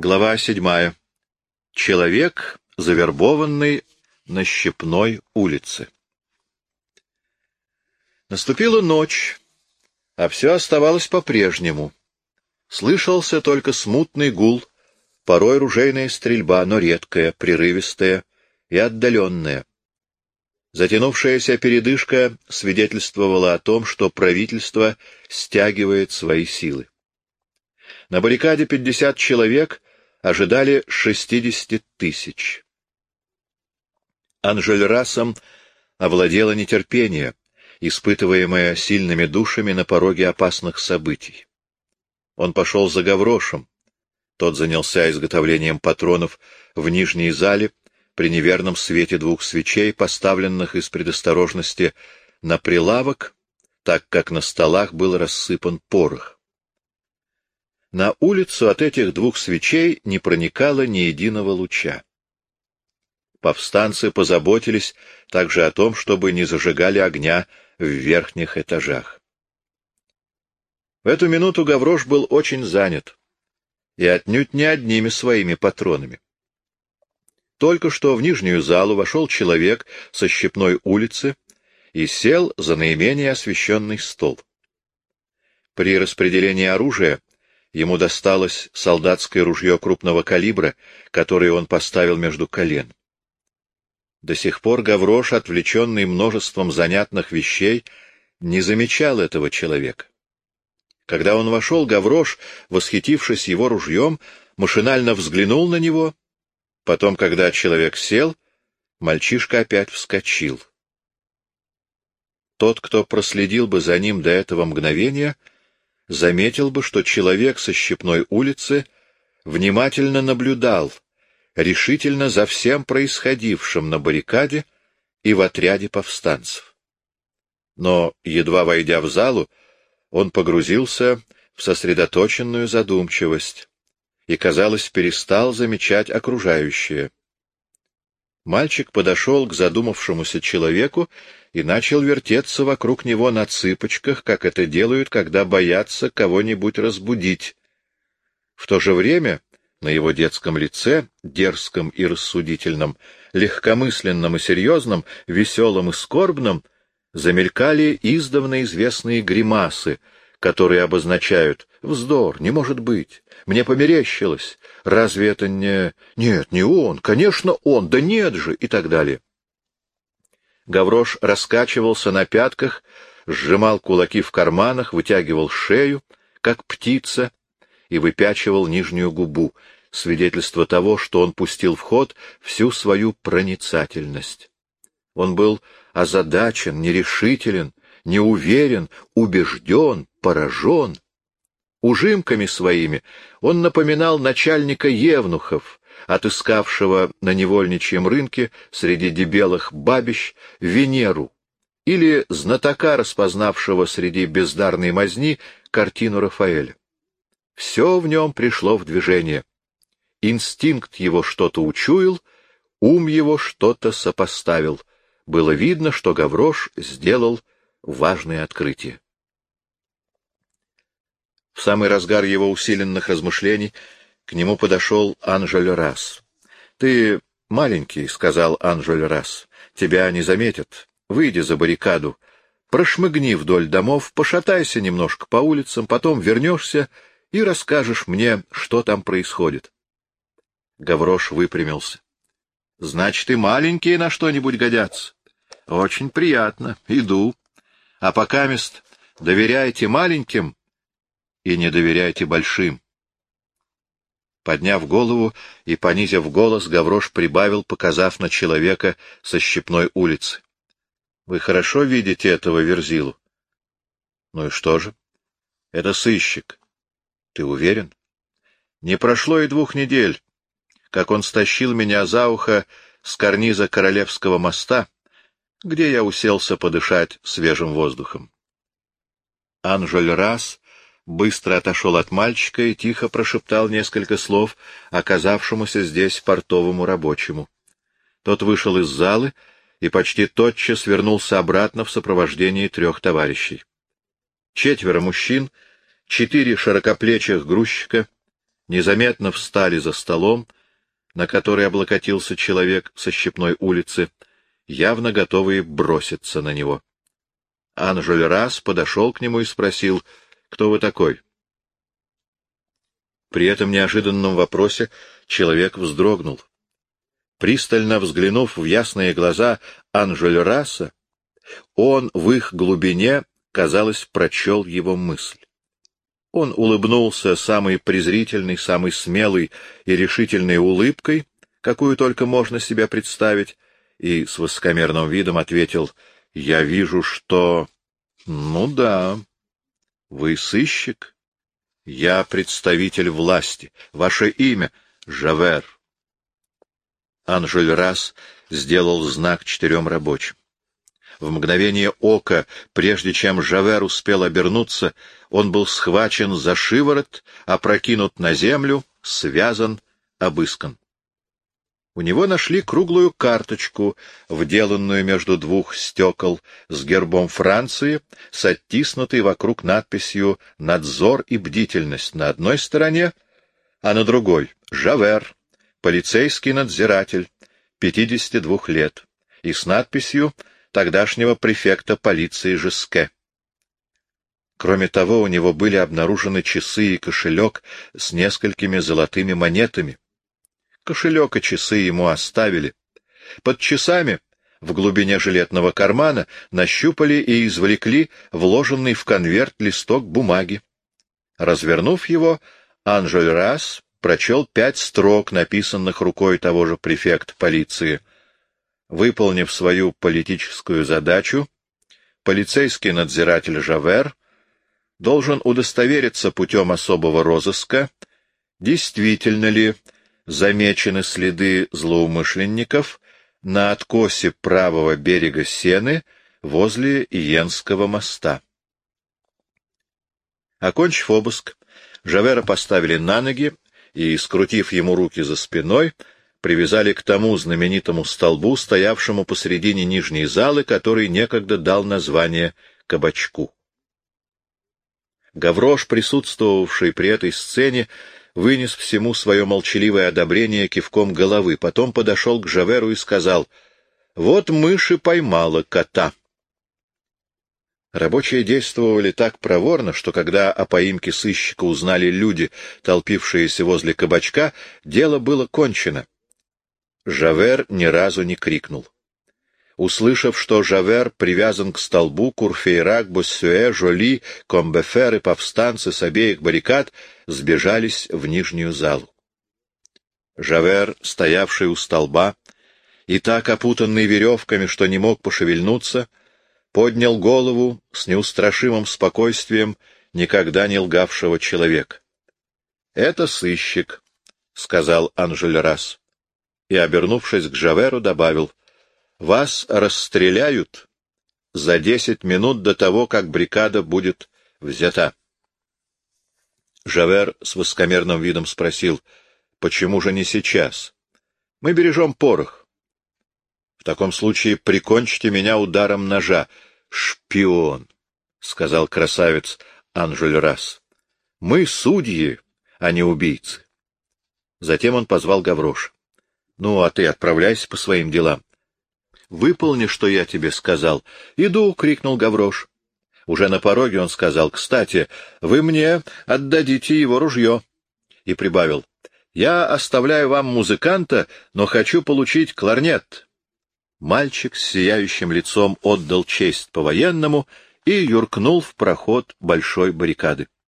Глава седьмая. Человек, завербованный на Щепной улице. Наступила ночь, а все оставалось по-прежнему. Слышался только смутный гул, порой ружейная стрельба, но редкая, прерывистая и отдаленная. Затянувшаяся передышка свидетельствовала о том, что правительство стягивает свои силы. На баррикаде пятьдесят человек ожидали 60 тысяч. Анжельрасом овладело нетерпение, испытываемое сильными душами на пороге опасных событий. Он пошел за Гаврошем. Тот занялся изготовлением патронов в нижней зале при неверном свете двух свечей, поставленных из предосторожности на прилавок, так как на столах был рассыпан порох. На улицу от этих двух свечей не проникало ни единого луча. Повстанцы позаботились также о том, чтобы не зажигали огня в верхних этажах. В эту минуту Гаврош был очень занят, и отнюдь не одними своими патронами. Только что в нижнюю залу вошел человек со щепной улицы и сел за наименее освещенный стол. При распределении оружия Ему досталось солдатское ружье крупного калибра, которое он поставил между колен. До сих пор Гаврош, отвлеченный множеством занятных вещей, не замечал этого человека. Когда он вошел, Гаврош, восхитившись его ружьем, машинально взглянул на него. Потом, когда человек сел, мальчишка опять вскочил. Тот, кто проследил бы за ним до этого мгновения, — заметил бы, что человек со Щепной улицы внимательно наблюдал, решительно за всем происходившим на баррикаде и в отряде повстанцев. Но, едва войдя в залу, он погрузился в сосредоточенную задумчивость и, казалось, перестал замечать окружающее. Мальчик подошел к задумавшемуся человеку и начал вертеться вокруг него на цыпочках, как это делают, когда боятся кого-нибудь разбудить. В то же время на его детском лице, дерзком и рассудительном, легкомысленном и серьезном, веселом и скорбном, замелькали издавна известные гримасы, которые обозначают «вздор, не может быть, мне померещилось, Разве это не... Нет, не он, конечно, он, да нет же, и так далее. Гаврош раскачивался на пятках, сжимал кулаки в карманах, вытягивал шею, как птица, и выпячивал нижнюю губу, свидетельство того, что он пустил в ход всю свою проницательность. Он был озадачен, нерешителен, неуверен, убежден, поражен. Ужимками своими он напоминал начальника Евнухов, отыскавшего на невольничьем рынке среди дебелых бабищ Венеру, или знатока, распознавшего среди бездарной мазни картину Рафаэля. Все в нем пришло в движение. Инстинкт его что-то учуял, ум его что-то сопоставил. Было видно, что Гаврош сделал важное открытие. В самый разгар его усиленных размышлений к нему подошел Анжель Расс. — Ты маленький, — сказал Анжель Расс, — тебя не заметят. Выйди за баррикаду, прошмыгни вдоль домов, пошатайся немножко по улицам, потом вернешься и расскажешь мне, что там происходит. Гаврош выпрямился. — Значит, и маленькие на что-нибудь годятся. — Очень приятно. Иду. А пока мест доверяйте маленьким, и не доверяйте большим. Подняв голову и понизив голос, Гаврош прибавил, показав на человека со щепной улицы. — Вы хорошо видите этого Верзилу? — Ну и что же? — Это сыщик. — Ты уверен? Не прошло и двух недель, как он стащил меня за ухо с карниза Королевского моста, где я уселся подышать свежим воздухом. Анжель раз быстро отошел от мальчика и тихо прошептал несколько слов оказавшемуся здесь портовому рабочему. Тот вышел из залы и почти тотчас вернулся обратно в сопровождении трех товарищей. Четверо мужчин, четыре широкоплечих грузчика, незаметно встали за столом, на который облокотился человек со щепной улицы, явно готовые броситься на него. Анжель раз подошел к нему и спросил, кто вы такой? При этом неожиданном вопросе человек вздрогнул. Пристально взглянув в ясные глаза Анжель Раса, он в их глубине, казалось, прочел его мысль. Он улыбнулся самой презрительной, самой смелой и решительной улыбкой, какую только можно себе представить, и с высокомерным видом ответил, — Я вижу, что... — Ну да, вы сыщик. Я представитель власти. Ваше имя — Жавер. Анжель раз сделал знак четырем рабочим. В мгновение ока, прежде чем Жавер успел обернуться, он был схвачен за шиворот, опрокинут на землю, связан, обыскан. У него нашли круглую карточку, вделанную между двух стекол, с гербом Франции, с оттиснутой вокруг надписью «Надзор и бдительность» на одной стороне, а на другой — «Жавер, полицейский надзиратель, 52 лет», и с надписью тогдашнего префекта полиции Жеске. Кроме того, у него были обнаружены часы и кошелек с несколькими золотыми монетами. Кошелек и часы ему оставили. Под часами в глубине жилетного кармана нащупали и извлекли вложенный в конверт листок бумаги. Развернув его, Анжель Расс прочел пять строк, написанных рукой того же префекта полиции — Выполнив свою политическую задачу, полицейский надзиратель Жавер должен удостовериться путем особого розыска, действительно ли замечены следы злоумышленников на откосе правого берега Сены возле Иенского моста. Окончив обыск, Жавера поставили на ноги и, скрутив ему руки за спиной, привязали к тому знаменитому столбу, стоявшему посредине нижней залы, который некогда дал название кабачку. Гаврош, присутствовавший при этой сцене, вынес всему свое молчаливое одобрение кивком головы, потом подошел к Жаверу и сказал, «Вот мыши поймала кота». Рабочие действовали так проворно, что когда о поимке сыщика узнали люди, толпившиеся возле кабачка, дело было кончено. Жавер ни разу не крикнул. Услышав, что Жавер привязан к столбу, Курфейрак, Боссюэ, Жоли, Комбефер и повстанцы с обеих баррикад сбежались в нижнюю залу. Жавер, стоявший у столба, и так опутанный веревками, что не мог пошевельнуться, поднял голову с неустрашимым спокойствием никогда не лгавшего человека. — Это сыщик, — сказал Анжель Расс и, обернувшись к Жаверу, добавил, — Вас расстреляют за десять минут до того, как бригада будет взята. Жавер с воскомерным видом спросил, — Почему же не сейчас? Мы бережем порох. В таком случае прикончите меня ударом ножа. Шпион, — сказал красавец Анжель Расс. — Мы судьи, а не убийцы. Затем он позвал Гаврош. Ну, а ты отправляйся по своим делам. — Выполни, что я тебе сказал. — Иду, — крикнул Гаврош. Уже на пороге он сказал, — Кстати, вы мне отдадите его ружье. И прибавил, — Я оставляю вам музыканта, но хочу получить кларнет. Мальчик с сияющим лицом отдал честь по-военному и юркнул в проход большой баррикады.